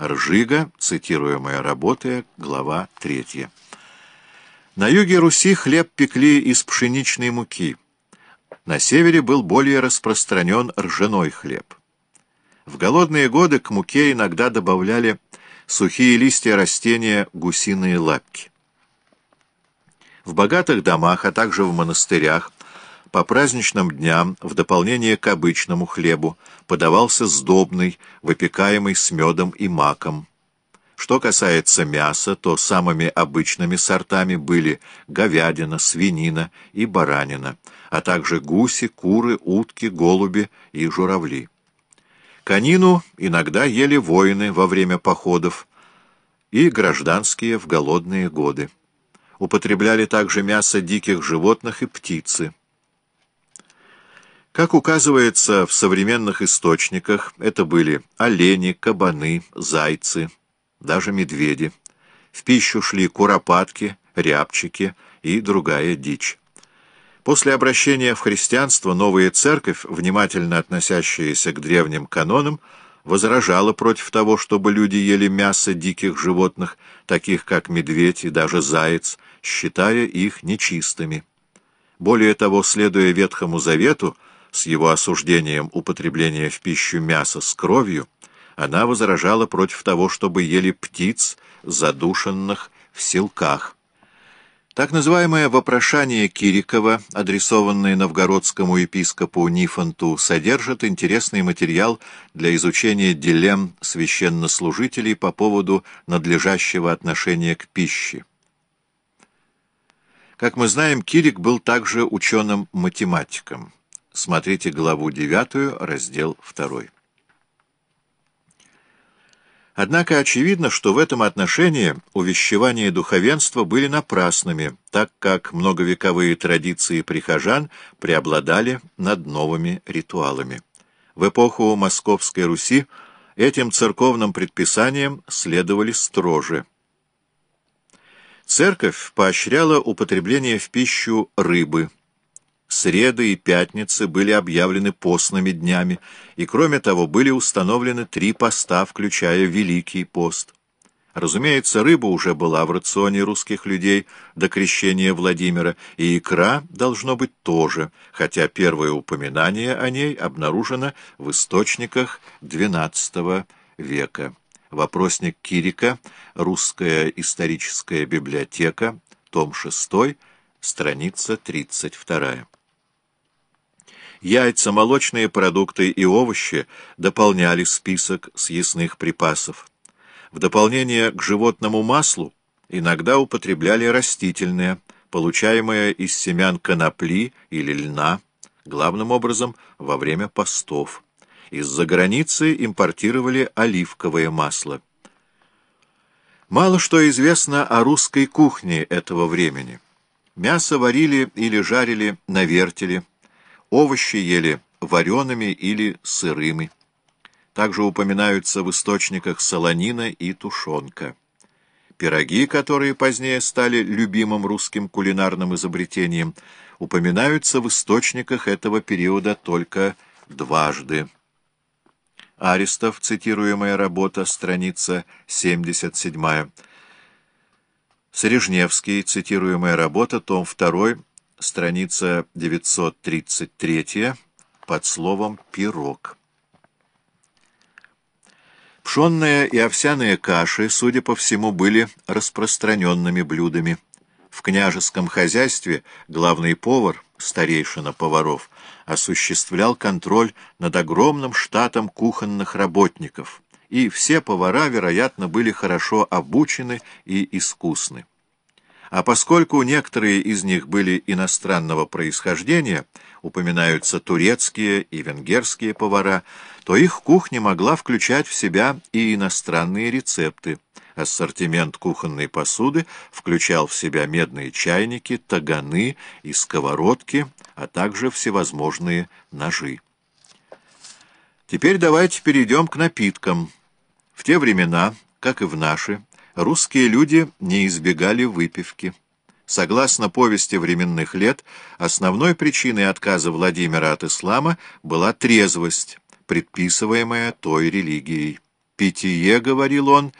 Ржига, цитируемая работа, глава 3. На юге Руси хлеб пекли из пшеничной муки. На севере был более распространен ржаной хлеб. В голодные годы к муке иногда добавляли сухие листья растения гусиные лапки. В богатых домах, а также в монастырях по праздничным дням, в дополнение к обычному хлебу, подавался сдобный, выпекаемый с медом и маком. Что касается мяса, то самыми обычными сортами были говядина, свинина и баранина, а также гуси, куры, утки, голуби и журавли. Конину иногда ели воины во время походов и гражданские в голодные годы. Употребляли также мясо диких животных и птицы. Как указывается в современных источниках, это были олени, кабаны, зайцы, даже медведи. В пищу шли куропатки, рябчики и другая дичь. После обращения в христианство новая церковь, внимательно относящаяся к древним канонам, возражала против того, чтобы люди ели мясо диких животных, таких как медведь и даже заяц, считая их нечистыми. Более того, следуя Ветхому Завету, с его осуждением употребления в пищу мяса с кровью, она возражала против того, чтобы ели птиц, задушенных в селках. Так называемое «вопрошание Кирикова», адресованное новгородскому епископу Нифонту, содержит интересный материал для изучения дилемм священнослужителей по поводу надлежащего отношения к пище. Как мы знаем, Кирик был также ученым-математиком. Смотрите главу 9, раздел 2. Однако очевидно, что в этом отношении увещевания духовенства были напрасными, так как многовековые традиции прихожан преобладали над новыми ритуалами. В эпоху Московской Руси этим церковным предписаниям следовали строже. Церковь поощряла употребление в пищу рыбы, Среды и пятницы были объявлены постными днями, и, кроме того, были установлены три поста, включая Великий пост. Разумеется, рыба уже была в рационе русских людей до крещения Владимира, и икра должно быть тоже, хотя первое упоминание о ней обнаружено в источниках XII века. Вопросник Кирика, Русская историческая библиотека, том 6, страница 32. Яйца, молочные продукты и овощи дополняли список съестных припасов. В дополнение к животному маслу иногда употребляли растительное, получаемое из семян конопли или льна, главным образом во время постов. Из-за границы импортировали оливковое масло. Мало что известно о русской кухне этого времени. Мясо варили или жарили на вертеле, Овощи ели вареными или сырыми. Также упоминаются в источниках солонина и тушенка. Пироги, которые позднее стали любимым русским кулинарным изобретением, упоминаются в источниках этого периода только дважды. Аристов, цитируемая работа, страница 77. Срежневский, цитируемая работа, том 2, страница 933, под словом «пирог». Пшенная и овсяные каши, судя по всему, были распространенными блюдами. В княжеском хозяйстве главный повар, старейшина поваров, осуществлял контроль над огромным штатом кухонных работников, и все повара, вероятно, были хорошо обучены и искусны. А поскольку некоторые из них были иностранного происхождения, упоминаются турецкие и венгерские повара, то их кухня могла включать в себя и иностранные рецепты. Ассортимент кухонной посуды включал в себя медные чайники, таганы и сковородки, а также всевозможные ножи. Теперь давайте перейдем к напиткам. В те времена, как и в наши, русские люди не избегали выпивки. Согласно повести временных лет, основной причиной отказа Владимира от ислама была трезвость, предписываемая той религией. Питье, — говорил он,